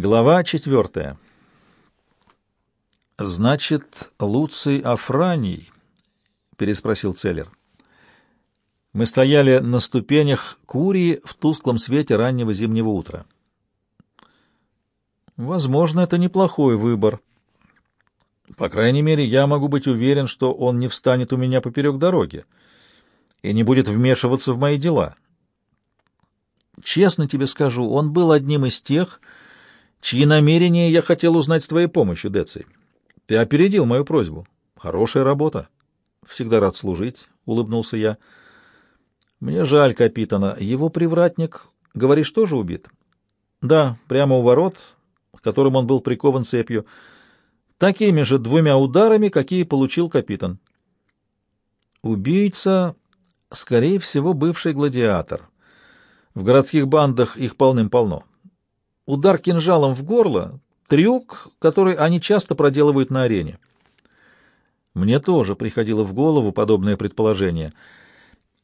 Глава четвертая. «Значит, Луций Афраний?» — переспросил Целлер. Мы стояли на ступенях Курии в тусклом свете раннего зимнего утра. «Возможно, это неплохой выбор. По крайней мере, я могу быть уверен, что он не встанет у меня поперек дороги и не будет вмешиваться в мои дела. Честно тебе скажу, он был одним из тех, чьи намерения я хотел узнать с твоей помощью, Деций. Ты опередил мою просьбу. Хорошая работа. Всегда рад служить, — улыбнулся я. Мне жаль капитана. Его привратник, говоришь, тоже убит? Да, прямо у ворот, к которым он был прикован цепью. Такими же двумя ударами, какие получил капитан. Убийца, скорее всего, бывший гладиатор. В городских бандах их полным-полно. Удар кинжалом в горло — трюк, который они часто проделывают на арене. Мне тоже приходило в голову подобное предположение.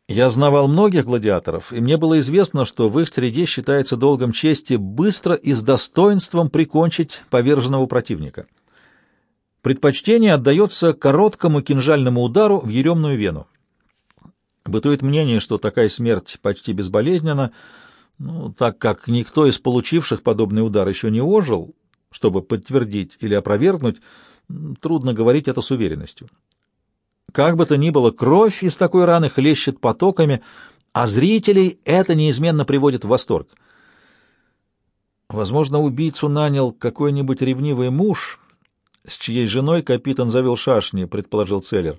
Я знавал многих гладиаторов, и мне было известно, что в их среде считается долгом чести быстро и с достоинством прикончить поверженного противника. Предпочтение отдается короткому кинжальному удару в еремную вену. Бытует мнение, что такая смерть почти безболезненна, ну, так как никто из получивших подобный удар еще не ожил, чтобы подтвердить или опровергнуть, трудно говорить это с уверенностью. Как бы то ни было, кровь из такой раны хлещет потоками, а зрителей это неизменно приводит в восторг. Возможно, убийцу нанял какой-нибудь ревнивый муж, с чьей женой капитан завел шашни, предположил Целлер.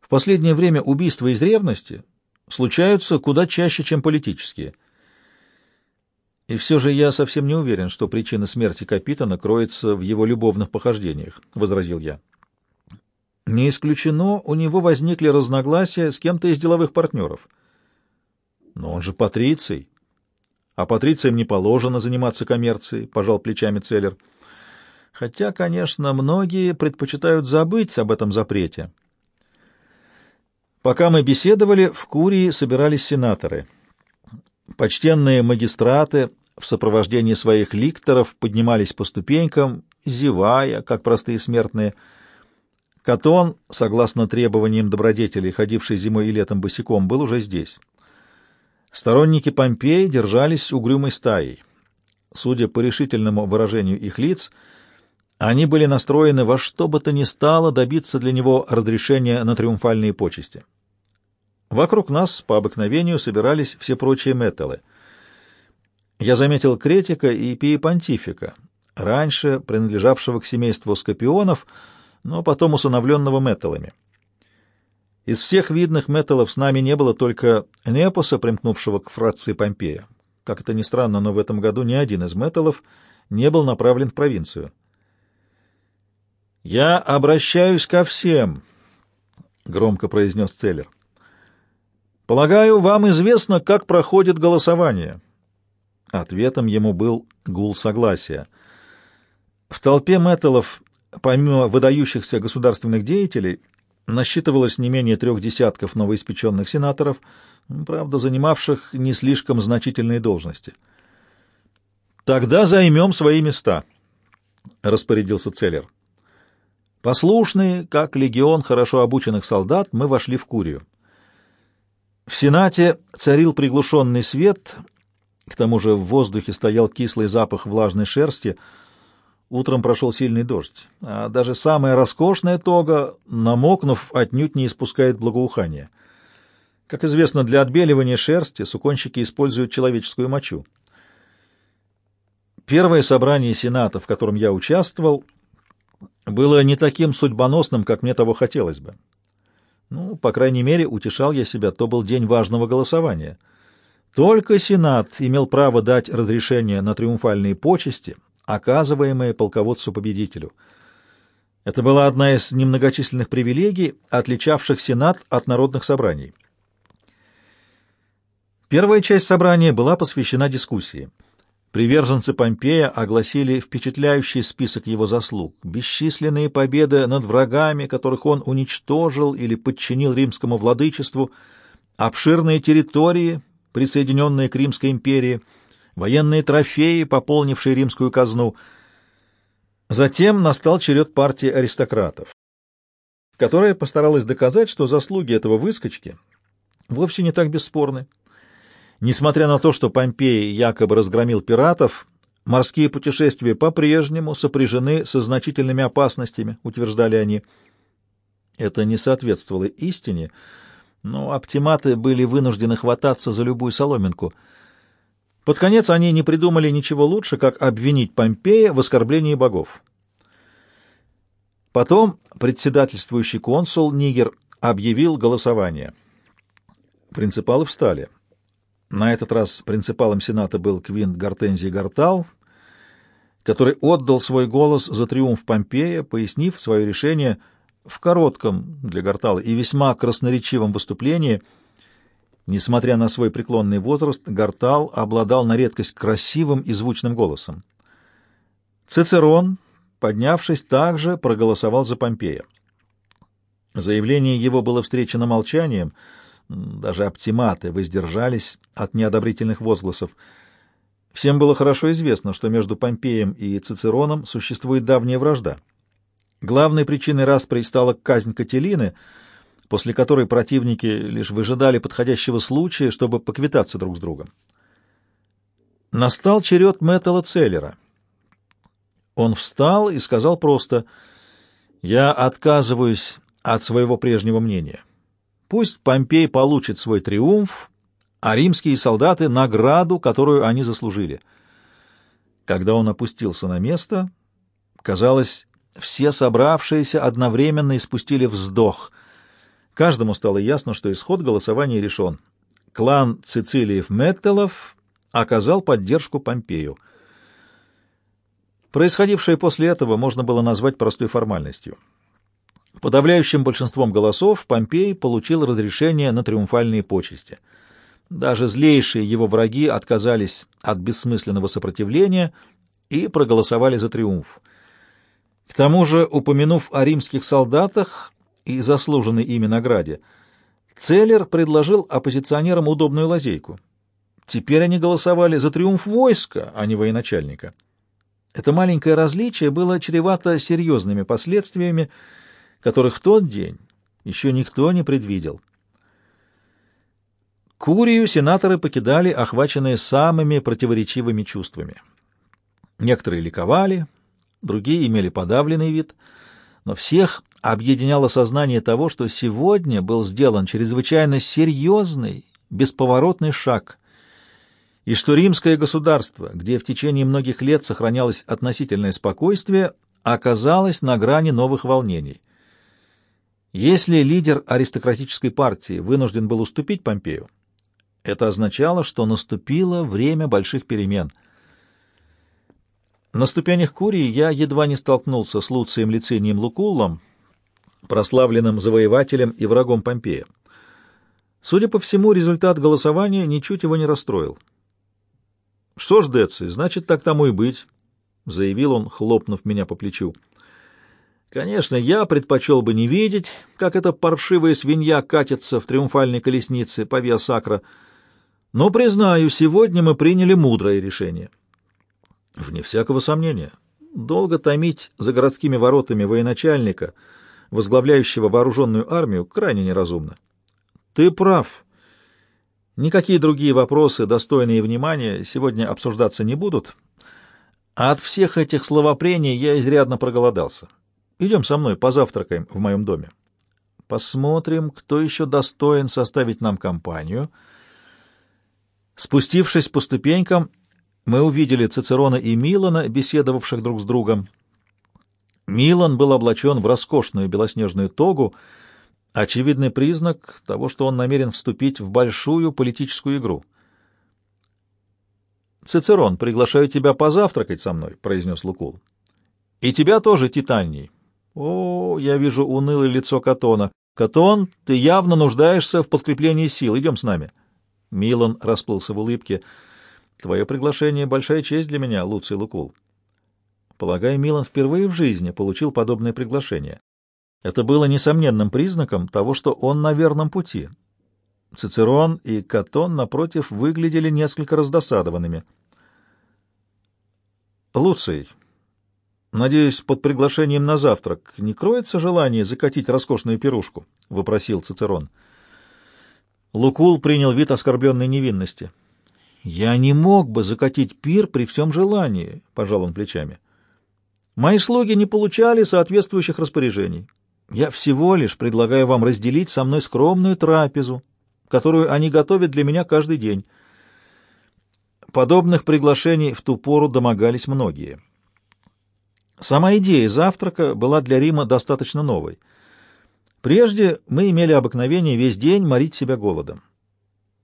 В последнее время убийства из ревности случаются куда чаще, чем политические — и все же я совсем не уверен, что причина смерти капитана кроется в его любовных похождениях, — возразил я. Не исключено, у него возникли разногласия с кем-то из деловых партнеров. Но он же патриций. А патрициям не положено заниматься коммерцией, — пожал плечами Целлер. Хотя, конечно, многие предпочитают забыть об этом запрете. Пока мы беседовали, в Курии собирались сенаторы. Почтенные магистраты в сопровождении своих ликторов поднимались по ступенькам, зевая, как простые смертные. Катон, согласно требованиям добродетелей, ходивший зимой и летом босиком, был уже здесь. Сторонники Помпеи держались угрюмой стаей. Судя по решительному выражению их лиц, они были настроены во что бы то ни стало добиться для него разрешения на триумфальные почести. Вокруг нас, по обыкновению, собирались все прочие металлы — я заметил Кретика и Пии раньше принадлежавшего к семейству скопионов, но потом усыновленного металлами. Из всех видных металлов с нами не было только Непоса, примкнувшего к фракции Помпея. Как это ни странно, но в этом году ни один из металлов не был направлен в провинцию. «Я обращаюсь ко всем», — громко произнес Целлер. «Полагаю, вам известно, как проходит голосование». Ответом ему был гул согласия. В толпе металлов, помимо выдающихся государственных деятелей, насчитывалось не менее трех десятков новоиспеченных сенаторов, правда, занимавших не слишком значительные должности. «Тогда займем свои места», — распорядился Целлер. Послушные, как легион хорошо обученных солдат, мы вошли в Курию. В Сенате царил приглушенный свет — к тому же в воздухе стоял кислый запах влажной шерсти. Утром прошел сильный дождь, а даже самая роскошная тога, намокнув, отнюдь не испускает благоухания. Как известно, для отбеливания шерсти суконщики используют человеческую мочу. Первое собрание Сената, в котором я участвовал, было не таким судьбоносным, как мне того хотелось бы. Ну, по крайней мере, утешал я себя, то был день важного голосования — только Сенат имел право дать разрешение на триумфальные почести, оказываемые полководцу-победителю. Это была одна из немногочисленных привилегий, отличавших Сенат от народных собраний. Первая часть собрания была посвящена дискуссии. Приверженцы Помпея огласили впечатляющий список его заслуг, бесчисленные победы над врагами, которых он уничтожил или подчинил римскому владычеству, обширные территории, присоединенные к Римской империи, военные трофеи, пополнившие римскую казну. Затем настал черед партии аристократов, которая постаралась доказать, что заслуги этого выскочки вовсе не так бесспорны. Несмотря на то, что Помпей якобы разгромил пиратов, морские путешествия по-прежнему сопряжены со значительными опасностями, утверждали они. Это не соответствовало истине, но оптиматы были вынуждены хвататься за любую соломинку. Под конец они не придумали ничего лучше, как обвинить Помпея в оскорблении богов. Потом председательствующий консул Нигер объявил голосование. Принципалы встали. На этот раз принципалом Сената был Квинт Гортензий Гартал, который отдал свой голос за триумф Помпея, пояснив свое решение – в коротком для Гартала и весьма красноречивом выступлении. Несмотря на свой преклонный возраст, Гартал обладал на редкость красивым и звучным голосом. Цицерон, поднявшись, также проголосовал за Помпея. Заявление его было встречено молчанием, даже оптиматы воздержались от неодобрительных возгласов. Всем было хорошо известно, что между Помпеем и Цицероном существует давняя вражда — Главной причиной распри стала казнь Кателины, после которой противники лишь выжидали подходящего случая, чтобы поквитаться друг с другом. Настал черед Мэттела Целлера. Он встал и сказал просто «Я отказываюсь от своего прежнего мнения. Пусть Помпей получит свой триумф, а римские солдаты — награду, которую они заслужили». Когда он опустился на место, казалось, все собравшиеся одновременно испустили вздох. Каждому стало ясно, что исход голосования решен. Клан Цицилиев-Меттелов оказал поддержку Помпею. Происходившее после этого можно было назвать простой формальностью. Подавляющим большинством голосов Помпей получил разрешение на триумфальные почести. Даже злейшие его враги отказались от бессмысленного сопротивления и проголосовали за триумф. К тому же, упомянув о римских солдатах и заслуженной ими награде, Целлер предложил оппозиционерам удобную лазейку. Теперь они голосовали за триумф войска, а не военачальника. Это маленькое различие было чревато серьезными последствиями, которых в тот день еще никто не предвидел. Курию сенаторы покидали, охваченные самыми противоречивыми чувствами. Некоторые ликовали, другие имели подавленный вид, но всех объединяло сознание того, что сегодня был сделан чрезвычайно серьезный, бесповоротный шаг, и что римское государство, где в течение многих лет сохранялось относительное спокойствие, оказалось на грани новых волнений. Если лидер аристократической партии вынужден был уступить Помпею, это означало, что наступило время больших перемен — на ступенях Курии я едва не столкнулся с Луцием Лицинием Лукуллом, прославленным завоевателем и врагом Помпея. Судя по всему, результат голосования ничуть его не расстроил. «Что ж, Деци, значит, так тому и быть», — заявил он, хлопнув меня по плечу. «Конечно, я предпочел бы не видеть, как эта паршивая свинья катится в триумфальной колеснице по Виа-Сакра, но, признаю, сегодня мы приняли мудрое решение». Вне всякого сомнения. Долго томить за городскими воротами военачальника, возглавляющего вооруженную армию, крайне неразумно. Ты прав. Никакие другие вопросы, достойные внимания, сегодня обсуждаться не будут. А от всех этих словопрений я изрядно проголодался. Идем со мной, позавтракаем в моем доме. Посмотрим, кто еще достоин составить нам компанию. Спустившись по ступенькам, мы увидели Цицерона и Милана, беседовавших друг с другом. Милан был облачен в роскошную белоснежную тогу, очевидный признак того, что он намерен вступить в большую политическую игру. «Цицерон, приглашаю тебя позавтракать со мной», — произнес Лукул. «И тебя тоже, Титаний». «О, я вижу унылое лицо Катона. Катон, ты явно нуждаешься в подкреплении сил. Идем с нами». Милан расплылся в улыбке. Твое приглашение — большая честь для меня, Луций Лукул. Полагаю, Милан впервые в жизни получил подобное приглашение. Это было несомненным признаком того, что он на верном пути. Цицерон и Катон, напротив, выглядели несколько раздосадованными. Луций, надеюсь, под приглашением на завтрак не кроется желание закатить роскошную пирушку? — вопросил Цицерон. Лукул принял вид оскорбленной невинности. — Я не мог бы закатить пир при всем желании, — пожал он плечами. Мои слуги не получали соответствующих распоряжений. Я всего лишь предлагаю вам разделить со мной скромную трапезу, которую они готовят для меня каждый день. Подобных приглашений в ту пору домогались многие. Сама идея завтрака была для Рима достаточно новой. Прежде мы имели обыкновение весь день морить себя голодом.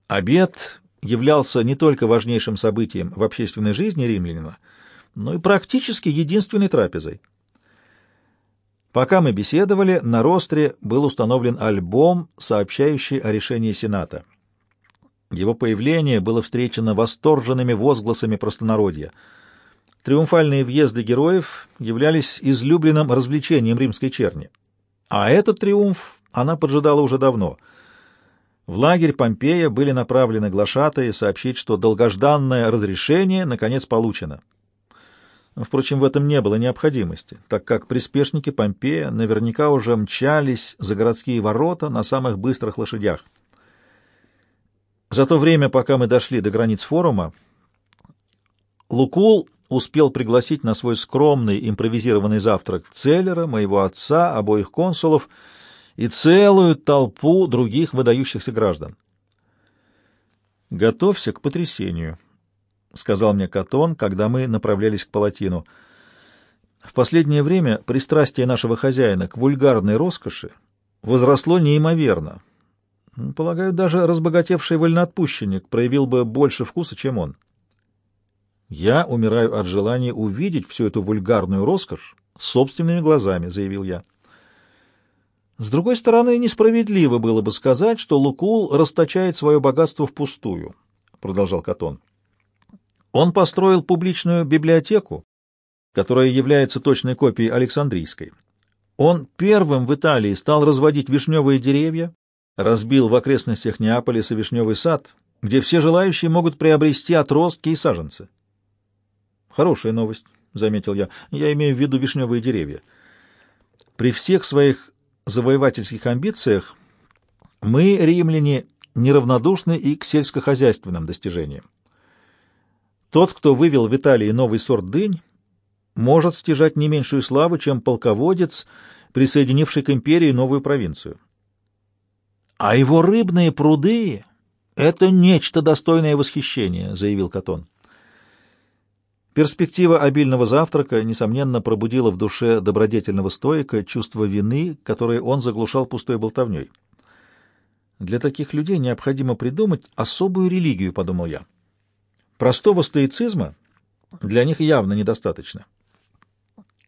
Обед являлся не только важнейшим событием в общественной жизни римлянина, но и практически единственной трапезой. Пока мы беседовали, на ростре был установлен альбом, сообщающий о решении Сената. Его появление было встречено восторженными возгласами простонародья. Триумфальные въезды героев являлись излюбленным развлечением римской черни. А этот триумф она поджидала уже давно. В лагерь Помпея были направлены глашатые сообщить, что долгожданное разрешение наконец получено. Впрочем, в этом не было необходимости, так как приспешники Помпея наверняка уже мчались за городские ворота на самых быстрых лошадях. За то время, пока мы дошли до границ форума, Лукул успел пригласить на свой скромный импровизированный завтрак Целлера, моего отца, обоих консулов и целую толпу других выдающихся граждан. «Готовься к потрясению», — сказал мне Катон, когда мы направлялись к палатину. В последнее время пристрастие нашего хозяина к вульгарной роскоши возросло неимоверно. Полагаю, даже разбогатевший вольноотпущенник проявил бы больше вкуса, чем он. Я умираю от желания увидеть всю эту вульгарную роскошь собственными глазами, — заявил я. С другой стороны, несправедливо было бы сказать, что Лукул расточает свое богатство впустую, — продолжал Катон. Он построил публичную библиотеку, которая является точной копией Александрийской. Он первым в Италии стал разводить вишневые деревья, разбил в окрестностях Неаполиса вишневый сад, где все желающие могут приобрести отростки и саженцы. Хорошая новость, — заметил я. Я имею в виду вишневые деревья. При всех своих завоевательских амбициях мы, римляне, неравнодушны и к сельскохозяйственным достижениям. Тот, кто вывел в Италии новый сорт дынь, может стяжать не меньшую славу, чем полководец, присоединивший к империи новую провинцию. А его рыбные пруды — это нечто достойное восхищения, — заявил Катон. Перспектива обильного завтрака, несомненно, пробудила в душе добродетельного стоика чувство вины, которое он заглушал пустой болтовней. Для таких людей необходимо придумать особую религию, — подумал я. Простого стоицизма для них явно недостаточно.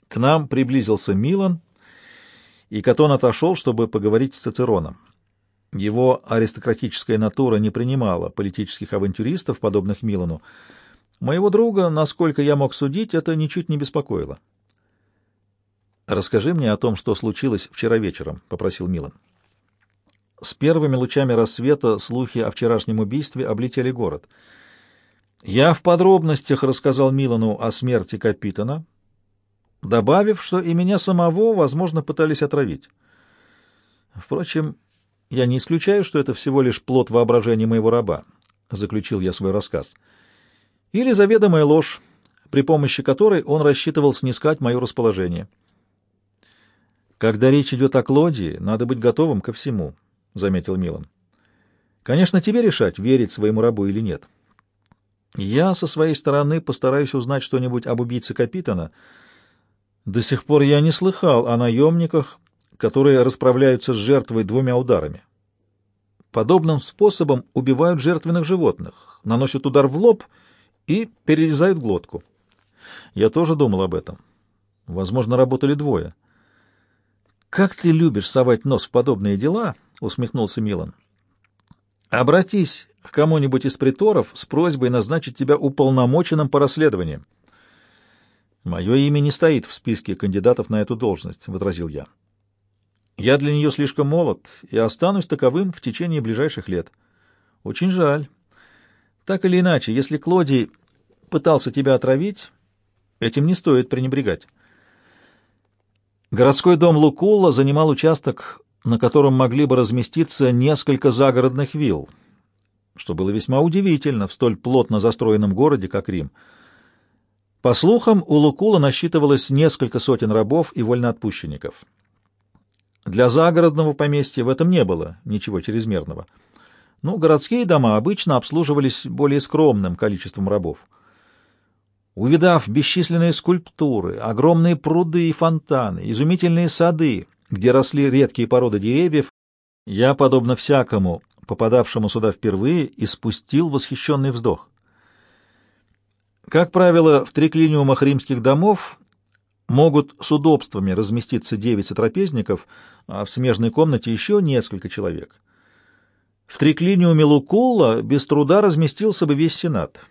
К нам приблизился Милан, и Катон отошел, чтобы поговорить с Цицероном. Его аристократическая натура не принимала политических авантюристов, подобных Милану. Моего друга, насколько я мог судить, это ничуть не беспокоило. «Расскажи мне о том, что случилось вчера вечером», — попросил Милан. С первыми лучами рассвета слухи о вчерашнем убийстве облетели город — я в подробностях рассказал Милану о смерти капитана, добавив, что и меня самого, возможно, пытались отравить. Впрочем, я не исключаю, что это всего лишь плод воображения моего раба, — заключил я свой рассказ. Или заведомая ложь, при помощи которой он рассчитывал снискать мое расположение. Когда речь идет о Клодии, надо быть готовым ко всему, — заметил Милан. Конечно, тебе решать, верить своему рабу или нет. — я со своей стороны постараюсь узнать что-нибудь об убийце Капитана. До сих пор я не слыхал о наемниках, которые расправляются с жертвой двумя ударами. Подобным способом убивают жертвенных животных, наносят удар в лоб и перерезают глотку. Я тоже думал об этом. Возможно, работали двое. «Как ты любишь совать нос в подобные дела?» — усмехнулся Милан. «Обратись к кому-нибудь из приторов с просьбой назначить тебя уполномоченным по расследованию. «Мое имя не стоит в списке кандидатов на эту должность», — возразил я. «Я для нее слишком молод и останусь таковым в течение ближайших лет. Очень жаль. Так или иначе, если Клодий пытался тебя отравить, Этим не стоит пренебрегать. Городской дом Лукулла занимал участок, на котором могли бы разместиться несколько загородных вилл, что было весьма удивительно в столь плотно застроенном городе, как Рим. По слухам, у Лукула насчитывалось несколько сотен рабов и вольноотпущенников. Для загородного поместья в этом не было ничего чрезмерного. Но городские дома обычно обслуживались более скромным количеством рабов. Увидав бесчисленные скульптуры, огромные пруды и фонтаны, изумительные сады, где росли редкие породы деревьев, я, подобно всякому, попадавшему сюда впервые, испустил восхищенный вздох. Как правило, в триклиниумах римских домов могут с удобствами разместиться девять сотрапезников, а в смежной комнате еще несколько человек. В триклиниуме Лукулла без труда разместился бы весь сенат —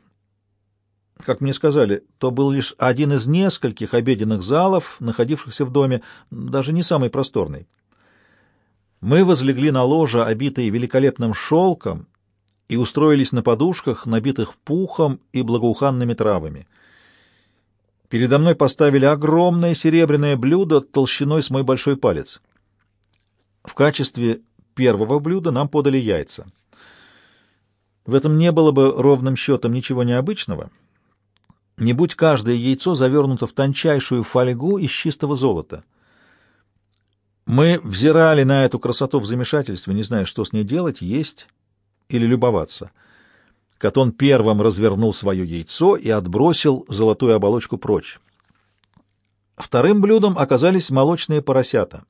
как мне сказали, то был лишь один из нескольких обеденных залов, находившихся в доме, даже не самый просторный. Мы возлегли на ложе, обитые великолепным шелком, и устроились на подушках, набитых пухом и благоуханными травами. Передо мной поставили огромное серебряное блюдо толщиной с мой большой палец. В качестве первого блюда нам подали яйца. В этом не было бы ровным счетом ничего необычного — не будь каждое яйцо завернуто в тончайшую фольгу из чистого золота. Мы взирали на эту красоту в замешательстве, не зная, что с ней делать, есть или любоваться. Катон первым развернул свое яйцо и отбросил золотую оболочку прочь. Вторым блюдом оказались молочные поросята.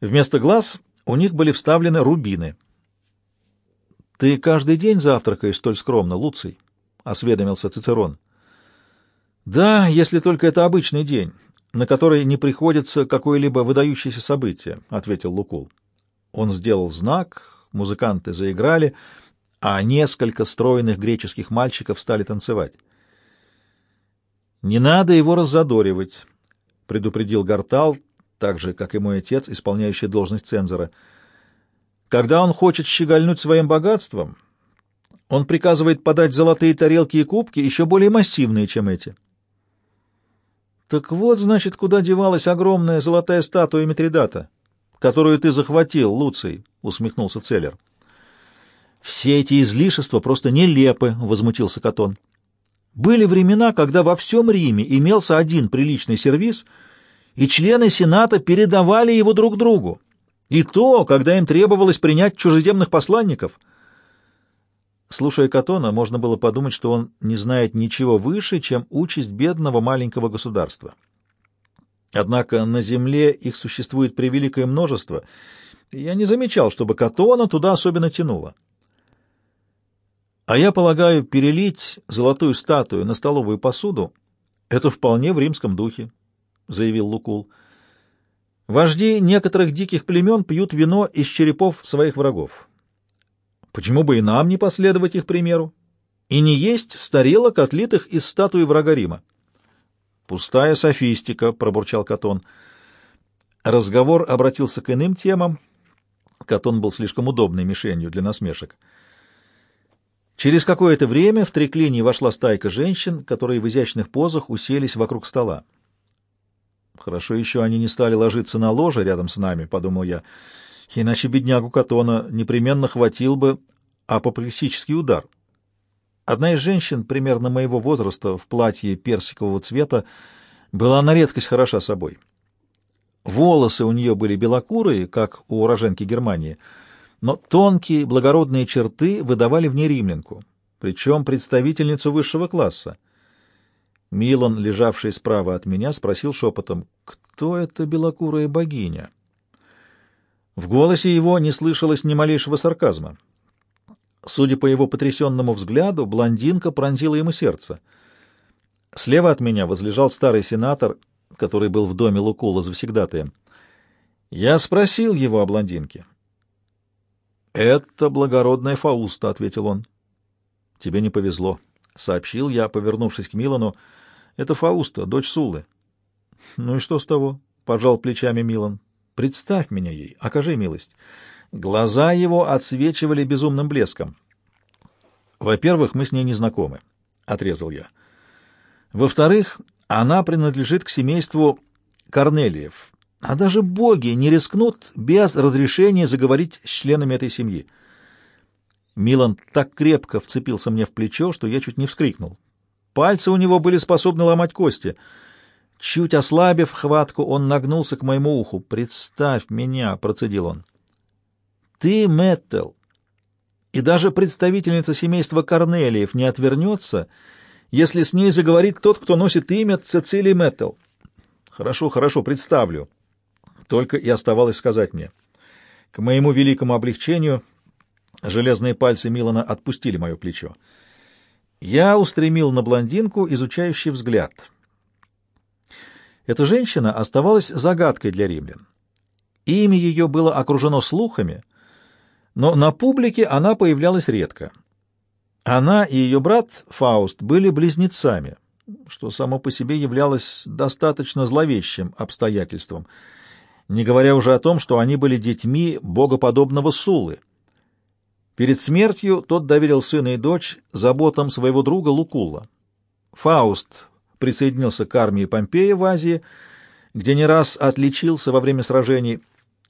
Вместо глаз у них были вставлены рубины. — Ты каждый день завтракаешь столь скромно, Луций? — осведомился Цицерон. Да, если только это обычный день, на который не приходится какое-либо выдающееся событие, ответил Лукул. Он сделал знак, музыканты заиграли, а несколько стройных греческих мальчиков стали танцевать. Не надо его раззадоривать, предупредил Гартал, так же, как и мой отец, исполняющий должность цензора. Когда он хочет щегольнуть своим богатством, он приказывает подать золотые тарелки и кубки еще более массивные, чем эти. Так вот, значит, куда девалась огромная золотая статуя Митридата, которую ты захватил, Луций, — усмехнулся Целлер. Все эти излишества просто нелепы, — возмутился Катон. Были времена, когда во всем Риме имелся один приличный сервиз, и члены Сената передавали его друг другу. И то, когда им требовалось принять чужеземных посланников — Слушая Катона, можно было подумать, что он не знает ничего выше, чем участь бедного маленького государства. Однако на земле их существует превеликое множество, и я не замечал, чтобы Катона туда особенно тянуло. А я полагаю, перелить золотую статую на столовую посуду — это вполне в римском духе, — заявил Лукул. Вожди некоторых диких племен пьют вино из черепов своих врагов. Почему бы и нам не последовать их примеру? И не есть старелок, отлитых из статуи врага Рима. «Пустая софистика», — пробурчал Катон. Разговор обратился к иным темам. Катон был слишком удобной мишенью для насмешек. Через какое-то время в треклинии вошла стайка женщин, которые в изящных позах уселись вокруг стола. «Хорошо еще они не стали ложиться на ложе рядом с нами», — подумал я, — иначе беднягу Катона непременно хватил бы апоплексический удар. Одна из женщин, примерно моего возраста, в платье персикового цвета, была на редкость хороша собой. Волосы у нее были белокурые, как у уроженки Германии, но тонкие, благородные черты выдавали в ней римлянку, причем представительницу высшего класса. Милан, лежавший справа от меня, спросил шепотом, «Кто эта белокурая богиня?» В голосе его не слышалось ни малейшего сарказма. Судя по его потрясенному взгляду, блондинка пронзила ему сердце. Слева от меня возлежал старый сенатор, который был в доме Лукула завсегдатаем. Я спросил его о блондинке. «Это благородная Фауста», — ответил он. «Тебе не повезло», — сообщил я, повернувшись к Милану. «Это Фауста, дочь Сулы». «Ну и что с того?» — пожал плечами Милан. Представь меня ей, окажи милость. Глаза его отсвечивали безумным блеском. Во-первых, мы с ней не знакомы, — отрезал я. Во-вторых, Она принадлежит к семейству Корнелиев, а даже боги не рискнут без разрешения заговорить с членами этой семьи. Милан так крепко вцепился мне в плечо, что я чуть не вскрикнул. Пальцы у него были способны ломать кости. Чуть ослабив хватку, он нагнулся к моему уху. «Представь меня», — процедил он. «Ты, Мэттел, и даже представительница семейства Корнелиев не отвернется, если с ней заговорит тот, кто носит имя Цицилии Мэттел. Хорошо, хорошо, представлю. Только и оставалось сказать мне. К моему великому облегчению железные пальцы Милана отпустили мое плечо. Я устремил на блондинку изучающий взгляд. Эта женщина оставалась загадкой для римлян. Имя ее было окружено слухами, но на публике она появлялась редко. Она и ее брат Фауст были близнецами, что само по себе являлось достаточно зловещим обстоятельством, не говоря уже о том, что они были детьми богоподобного Сулы. Перед смертью тот доверил сына и дочь заботам своего друга Лукула. Фауст присоединился к армии Помпея в Азии, где не раз отличился во время сражений.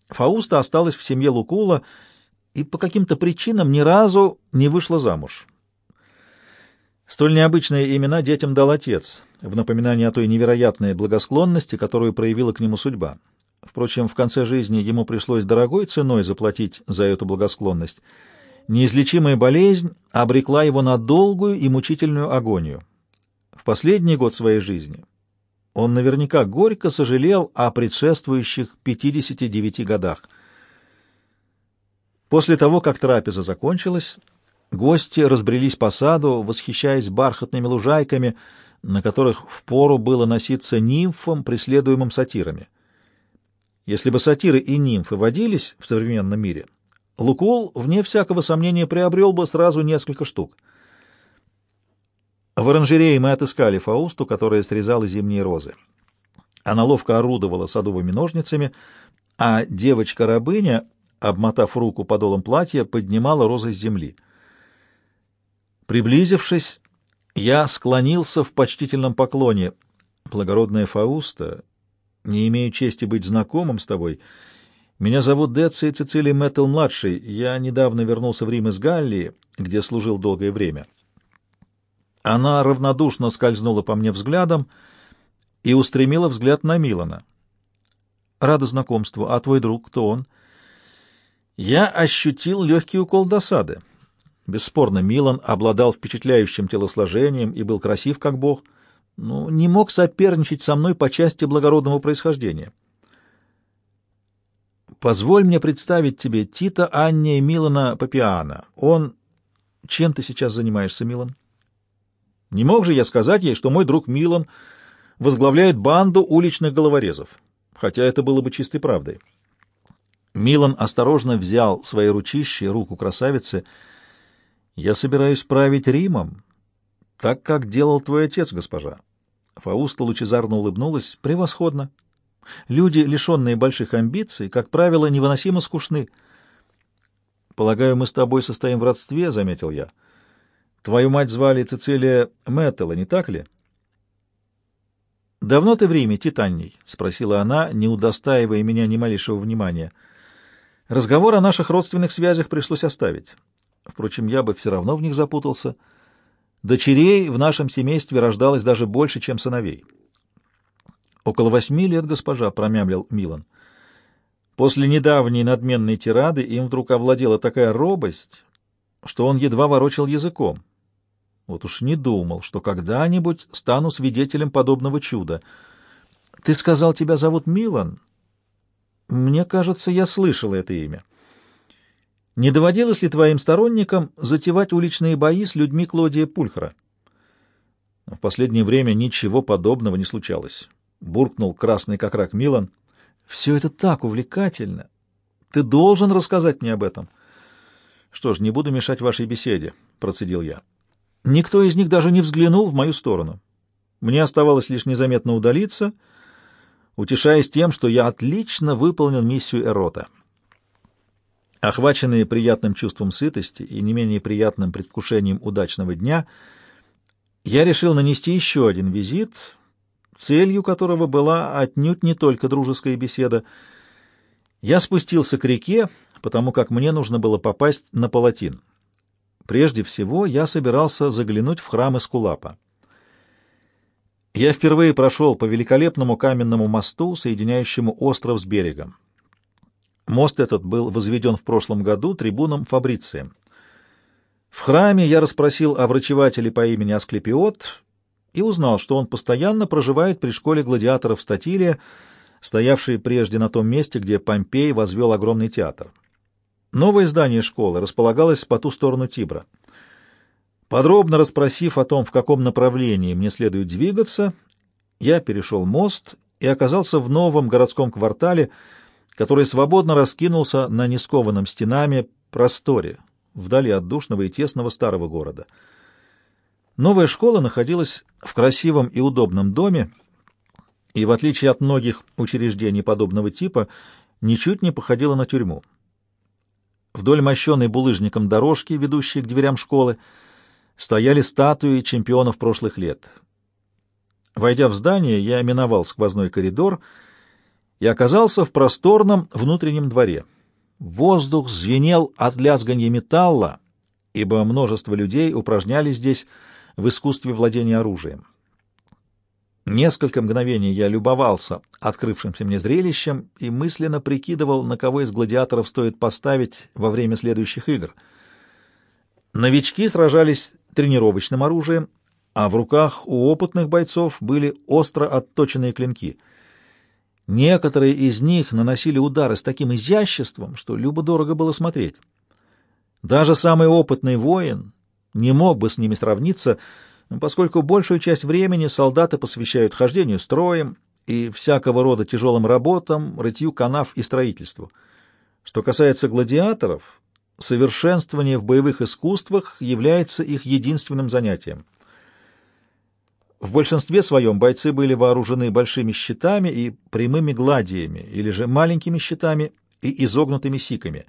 Фауста осталась в семье Лукула и по каким-то причинам ни разу не вышла замуж. Столь необычные имена детям дал отец, в напоминание о той невероятной благосклонности, которую проявила к нему судьба. Впрочем, в конце жизни ему пришлось дорогой ценой заплатить за эту благосклонность. Неизлечимая болезнь обрекла его на долгую и мучительную агонию. В последний год своей жизни он наверняка горько сожалел о предшествующих 59 годах. После того, как трапеза закончилась, Гости разбрелись по саду, восхищаясь бархатными лужайками, на которых впору было носиться нимфам, преследуемым сатирами. Если бы сатиры и нимфы водились в современном мире, Лукул, вне всякого сомнения, приобрел бы сразу несколько штук. В оранжерее мы отыскали Фаусту, которая срезала зимние розы. Она ловко орудовала садовыми ножницами, а девочка-рабыня, обмотав руку подолом платья, поднимала розы с земли — Приблизившись, я склонился в почтительном поклоне. Благородная Фауста, не имею чести быть знакомым с тобой. Меня зовут Деци Цицилий Мэттл-младший. Я недавно вернулся в Рим из Галлии, где служил долгое время. Она равнодушно скользнула по мне взглядом и устремила взгляд на Милана. Рада знакомству. А твой друг, кто он? Я ощутил легкий укол досады. Бесспорно, Милан обладал впечатляющим телосложением и был красив как бог, но не мог соперничать со мной по части благородного происхождения. Позволь мне представить тебе Тита Анния Милана Папиана. Он... Чем ты сейчас занимаешься, Милан? Не мог же я сказать ей, что мой друг Милан возглавляет банду уличных головорезов, хотя это было бы чистой правдой. Милан осторожно взял свои ручищи, руку красавицы, я собираюсь править Римом, так как делал твой отец, госпожа. Фауста лучезарно улыбнулась. Превосходно. Люди, лишенные больших амбиций, как правило, невыносимо скучны. Полагаю, мы с тобой состоим в родстве, — заметил я. Твою мать звали Цицилия Мэттела, не так ли? «Давно ты в Риме, Титанний?» — спросила она, не удостаивая меня ни малейшего внимания. Разговор о наших родственных связях пришлось оставить. Впрочем, я бы все равно в них запутался. Дочерей в нашем семействе рождалось даже больше, чем сыновей. «Около восьми лет, госпожа», — промямлил Милан. После недавней надменной тирады им вдруг овладела такая робость, что он едва ворочал языком. Вот уж не думал, что когда-нибудь стану свидетелем подобного чуда. «Ты сказал, тебя зовут Милан?» «Мне кажется, я слышал это имя». Не доводилось ли твоим сторонникам затевать уличные бои с людьми Клодия Пульхара? В последнее время ничего подобного не случалось. Буркнул красный как рак Милан. Все это так увлекательно. Ты должен рассказать мне об этом. Что ж, не буду мешать вашей беседе, процедил я. Никто из них даже не взглянул в мою сторону. Мне оставалось лишь незаметно удалиться, утешаясь тем, что я отлично выполнил миссию Эрота. Охваченные приятным чувством сытости и не менее приятным предвкушением удачного дня, я решил нанести еще один визит, целью которого была отнюдь не только дружеская беседа. Я спустился к реке, потому как мне нужно было попасть на палатин. Прежде всего я собирался заглянуть в храм Эскулапа. Я впервые прошел по великолепному каменному мосту, соединяющему остров с берегом. Мост этот был возведен в прошлом году трибуном Фабрицием. В храме я расспросил о врачевателе по имени Асклепиот и узнал, что он постоянно проживает при школе гладиаторов Статилия, стоявшей прежде на том месте, где Помпей возвел огромный театр. Новое здание школы располагалось по ту сторону Тибра. Подробно расспросив о том, в каком направлении мне следует двигаться, я перешел мост и оказался в новом городском квартале, который свободно раскинулся на нескованном стенами просторе, вдали от душного и тесного старого города. Новая школа находилась в красивом и удобном доме, и, в отличие от многих учреждений подобного типа, ничуть не походила на тюрьму. Вдоль мощенной булыжником дорожки, ведущей к дверям школы, стояли статуи чемпионов прошлых лет. Войдя в здание, я миновал сквозной коридор и оказался в просторном внутреннем дворе. Воздух звенел от лязганья металла, ибо множество людей упражнялись здесь в искусстве владения оружием. Несколько мгновений я любовался открывшимся мне зрелищем и мысленно прикидывал, на кого из гладиаторов стоит поставить во время следующих игр. Новички сражались тренировочным оружием, а в руках у опытных бойцов были остро отточенные клинки. Некоторые из них наносили удары с таким изяществом, что любо-дорого было смотреть. Даже самый опытный воин не мог бы с ними сравниться, поскольку большую часть времени солдаты посвящают хождению строем и всякого рода тяжелым работам, рытью канав и строительству. Что касается гладиаторов, совершенствование в боевых искусствах является их единственным занятием. В большинстве своем бойцы были вооружены большими щитами и прямыми гладиями, или же маленькими щитами и изогнутыми сиками.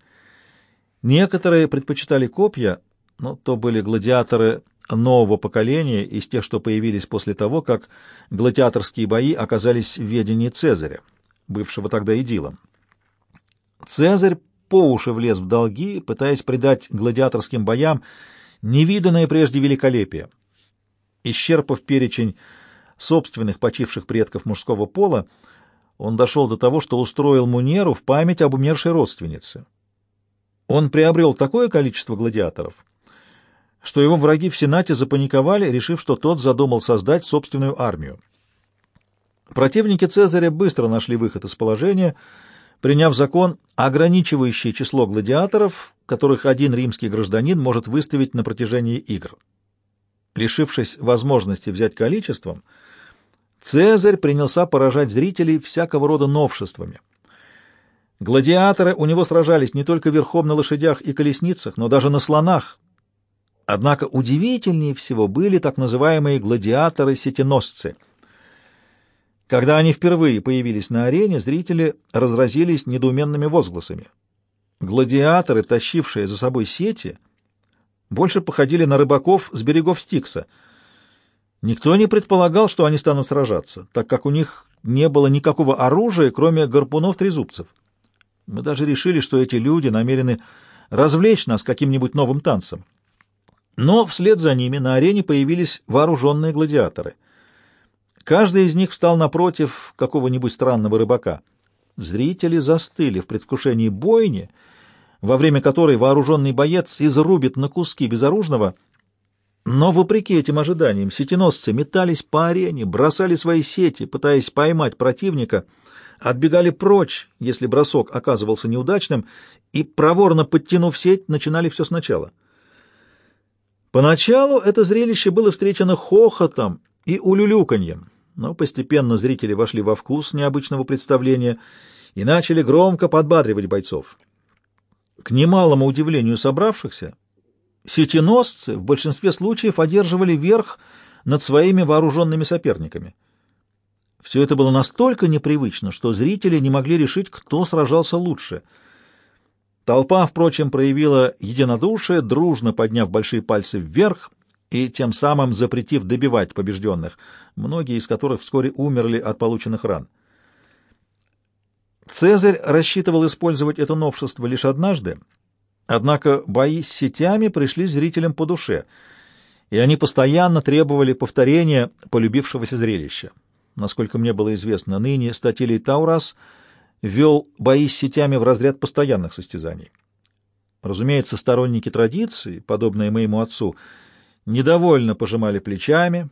Некоторые предпочитали копья, но то были гладиаторы нового поколения из тех, что появились после того, как гладиаторские бои оказались в ведении Цезаря, бывшего тогда идилом. Цезарь по уши влез в долги, пытаясь придать гладиаторским боям невиданное прежде великолепие. Исчерпав перечень собственных почивших предков мужского пола, он дошел до того, что устроил Мунеру в память об умершей родственнице. Он приобрел такое количество гладиаторов, что его враги в Сенате запаниковали, решив, что тот задумал создать собственную армию. Противники Цезаря быстро нашли выход из положения — приняв закон, ограничивающий число гладиаторов, которых один римский гражданин может выставить на протяжении игр. Лишившись возможности взять количеством, Цезарь принялся поражать зрителей всякого рода новшествами. Гладиаторы у него сражались не только верхом на лошадях и колесницах, но даже на слонах. Однако удивительнее всего были так называемые гладиаторы-сетеносцы — когда они впервые появились на арене, зрители разразились недоуменными возгласами. Гладиаторы, тащившие за собой сети, больше походили на рыбаков с берегов Стикса. Никто не предполагал, что они станут сражаться, так как у них не было никакого оружия, кроме гарпунов-трезубцев. Мы даже решили, что эти люди намерены развлечь нас каким-нибудь новым танцем. Но вслед за ними на арене появились вооруженные гладиаторы — Каждый из них встал напротив какого-нибудь странного рыбака. Зрители застыли в предвкушении бойни, во время которой вооруженный боец изрубит на куски безоружного. Но, вопреки этим ожиданиям, сетеносцы метались по арене, бросали свои сети, пытаясь поймать противника, отбегали прочь, если бросок оказывался неудачным, и, проворно подтянув сеть, начинали все сначала. Поначалу это зрелище было встречено хохотом и улюлюканьем но постепенно зрители вошли во вкус необычного представления и начали громко подбадривать бойцов. К немалому удивлению собравшихся, сетеносцы в большинстве случаев одерживали верх над своими вооруженными соперниками. Все это было настолько непривычно, что зрители не могли решить, кто сражался лучше. Толпа, впрочем, проявила единодушие, дружно подняв большие пальцы вверх и тем самым запретив добивать побежденных, многие из которых вскоре умерли от полученных ран. Цезарь рассчитывал использовать это новшество лишь однажды, однако бои с сетями пришли зрителям по душе, и они постоянно требовали повторения полюбившегося зрелища. Насколько мне было известно, ныне Статилий Таурас вел бои с сетями в разряд постоянных состязаний. Разумеется, сторонники традиции, подобные моему отцу, недовольно пожимали плечами,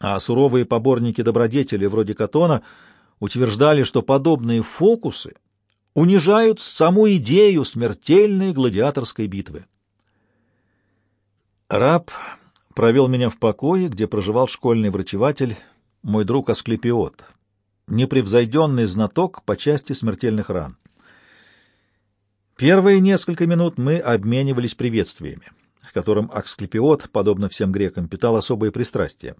а суровые поборники добродетели вроде Катона утверждали, что подобные фокусы унижают саму идею смертельной гладиаторской битвы. Раб провел меня в покое, где проживал школьный врачеватель, мой друг Асклепиот, непревзойденный знаток по части смертельных ран. Первые несколько минут мы обменивались приветствиями, к которым Аксклепиот, подобно всем грекам, питал особое пристрастие.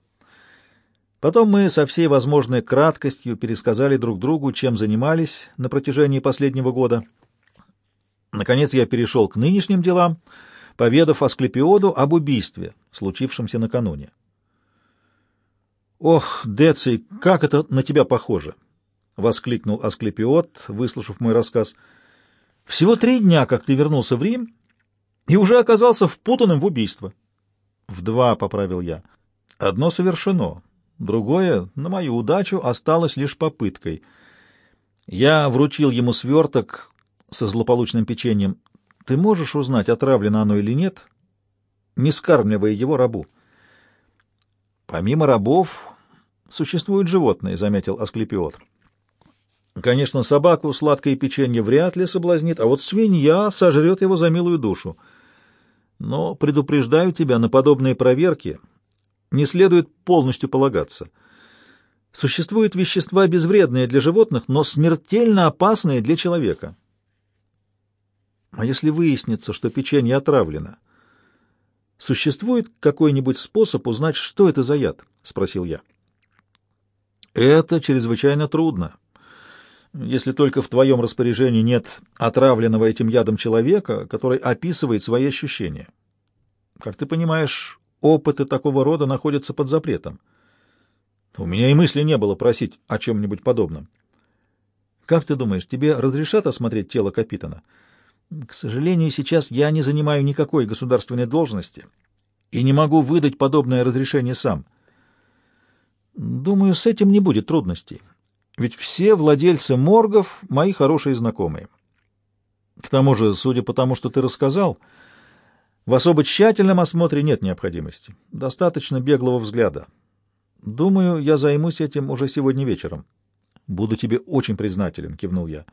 Потом мы со всей возможной краткостью пересказали друг другу, чем занимались на протяжении последнего года. Наконец я перешел к нынешним делам, поведав Асклепиоду об убийстве, случившемся накануне. «Ох, Деций, как это на тебя похоже!» — воскликнул Асклепиот, выслушав мой рассказ — всего три дня, как ты вернулся в Рим, и уже оказался впутанным в убийство. В два, — поправил я. Одно совершено, другое, на мою удачу, осталось лишь попыткой. Я вручил ему сверток со злополучным печеньем. Ты можешь узнать, отравлено оно или нет, не скармливая его рабу? Помимо рабов существуют животные, — заметил Асклепиот. Конечно, собаку сладкое печенье вряд ли соблазнит, а вот свинья сожрет его за милую душу. Но предупреждаю тебя, на подобные проверки не следует полностью полагаться. Существуют вещества безвредные для животных, но смертельно опасные для человека. А если выяснится, что печенье отравлено, существует какой-нибудь способ узнать, что это за яд? — спросил я. — Это чрезвычайно трудно если только в твоем распоряжении нет отравленного этим ядом человека, который описывает свои ощущения. Как ты понимаешь, опыты такого рода находятся под запретом. У меня и мысли не было просить о чем-нибудь подобном. Как ты думаешь, тебе разрешат осмотреть тело Капитана? К сожалению, сейчас я не занимаю никакой государственной должности и не могу выдать подобное разрешение сам. Думаю, с этим не будет трудностей ведь все владельцы моргов — мои хорошие знакомые. К тому же, судя по тому, что ты рассказал, в особо тщательном осмотре нет необходимости. Достаточно беглого взгляда. Думаю, я займусь этим уже сегодня вечером. Буду тебе очень признателен, — кивнул я.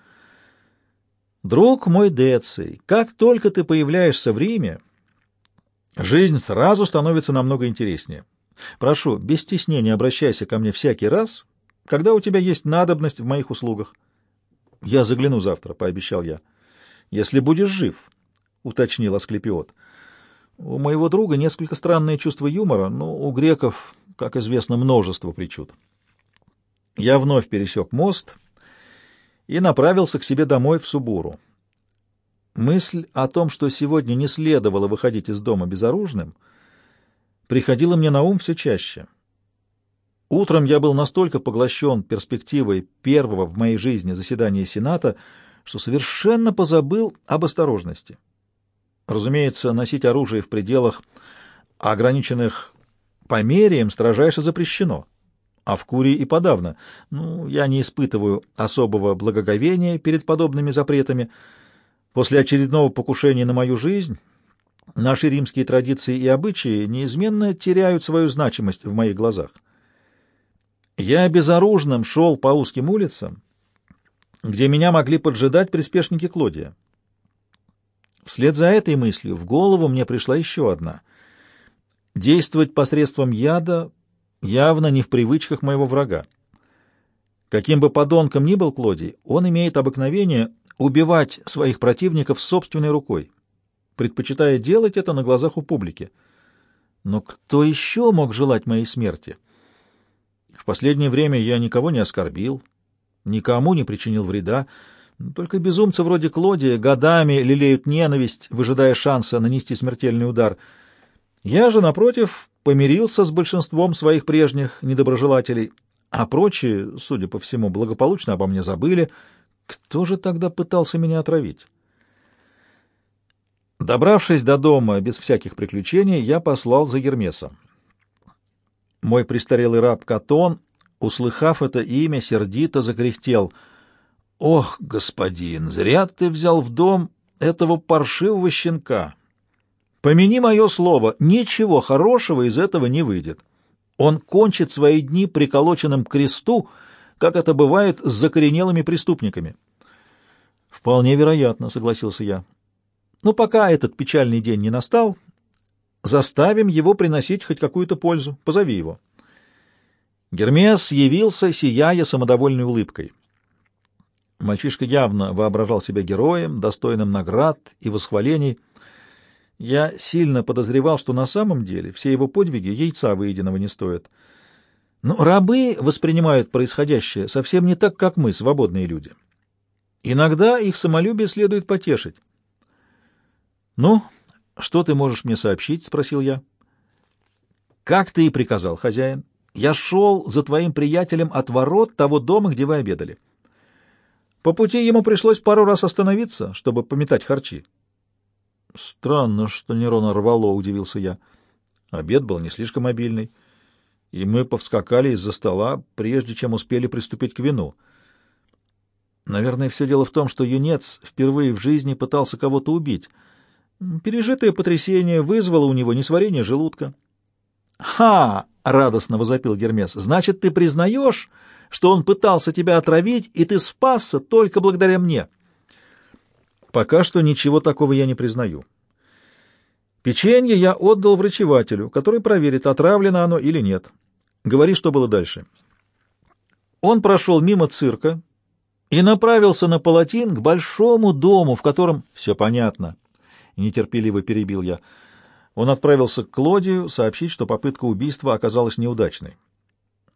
Друг мой Деций, как только ты появляешься в Риме, жизнь сразу становится намного интереснее. Прошу, без стеснения обращайся ко мне всякий раз, когда у тебя есть надобность в моих услугах. — Я загляну завтра, — пообещал я. — Если будешь жив, — уточнил Асклепиот. — У моего друга несколько странное чувство юмора, но у греков, как известно, множество причуд. Я вновь пересек мост и направился к себе домой в Субуру. Мысль о том, что сегодня не следовало выходить из дома безоружным, приходила мне на ум все чаще — Утром я был настолько поглощен перспективой первого в моей жизни заседания Сената, что совершенно позабыл об осторожности. Разумеется, носить оружие в пределах, ограниченных померием, строжайше запрещено, а в Курии и подавно. Ну, я не испытываю особого благоговения перед подобными запретами. После очередного покушения на мою жизнь наши римские традиции и обычаи неизменно теряют свою значимость в моих глазах. Я безоружным шел по узким улицам, где меня могли поджидать приспешники Клодия. Вслед за этой мыслью в голову мне пришла еще одна. Действовать посредством яда явно не в привычках моего врага. Каким бы подонком ни был Клодий, он имеет обыкновение убивать своих противников собственной рукой, предпочитая делать это на глазах у публики. Но кто еще мог желать моей смерти? В последнее время я никого не оскорбил, никому не причинил вреда, только безумцы вроде Клодия годами лелеют ненависть, выжидая шанса нанести смертельный удар. Я же, напротив, помирился с большинством своих прежних недоброжелателей, а прочие, судя по всему, благополучно обо мне забыли. Кто же тогда пытался меня отравить? Добравшись до дома без всяких приключений, я послал за Гермесом. Мой престарелый раб Катон, услыхав это имя, сердито закряхтел. «Ох, господин, зря ты взял в дом этого паршивого щенка!» Помяни мое слово, ничего хорошего из этого не выйдет. Он кончит свои дни приколоченным к кресту, как это бывает с закоренелыми преступниками. Вполне вероятно, согласился я. Но пока этот печальный день не настал, заставим его приносить хоть какую-то пользу. Позови его. Гермес явился, сияя самодовольной улыбкой. Мальчишка явно воображал себя героем, достойным наград и восхвалений, я сильно подозревал, что на самом деле все его подвиги яйца выеденного не стоят. Но рабы воспринимают происходящее совсем не так, как мы, свободные люди. Иногда их самолюбие следует потешить. «Ну, что ты можешь мне сообщить?» — спросил я. «Как ты и приказал, хозяин. Я шел за твоим приятелем от ворот того дома, где вы обедали. По пути ему пришлось пару раз остановиться, чтобы пометать харчи. Странно, что Нерона рвало, удивился я. Обед был не слишком обильный, и мы повскакали из-за стола, прежде чем успели приступить к вину. Наверное, все дело в том, что юнец впервые в жизни пытался кого-то убить. Пережитое потрясение вызвало у него несварение желудка. «Ха!» — радостно возопил Гермес. «Значит, ты признаешь, что он пытался тебя отравить, и ты спасся только благодаря мне?» Пока что ничего такого я не признаю. Печенье я отдал врачевателю, который проверит, отравлено оно или нет. Говори, что было дальше. Он прошел мимо цирка и направился на палатин к большому дому, в котором... Все понятно. Нетерпеливо перебил я. Он отправился к Клодию сообщить, что попытка убийства оказалась неудачной.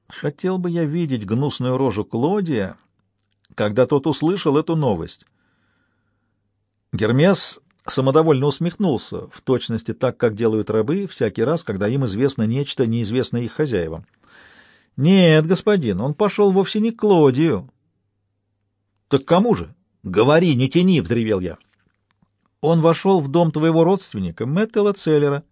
Хотел бы я видеть гнусную рожу Клодия, когда тот услышал эту новость. Гермес самодовольно усмехнулся, в точности так, как делают рабы всякий раз, когда им известно нечто, неизвестное их хозяевам. «Нет, господин, он пошел вовсе не к Клодию». «Так кому же?» «Говори, не тяни!» — взревел я. «Он вошел в дом твоего родственника, Мэттела Целлера».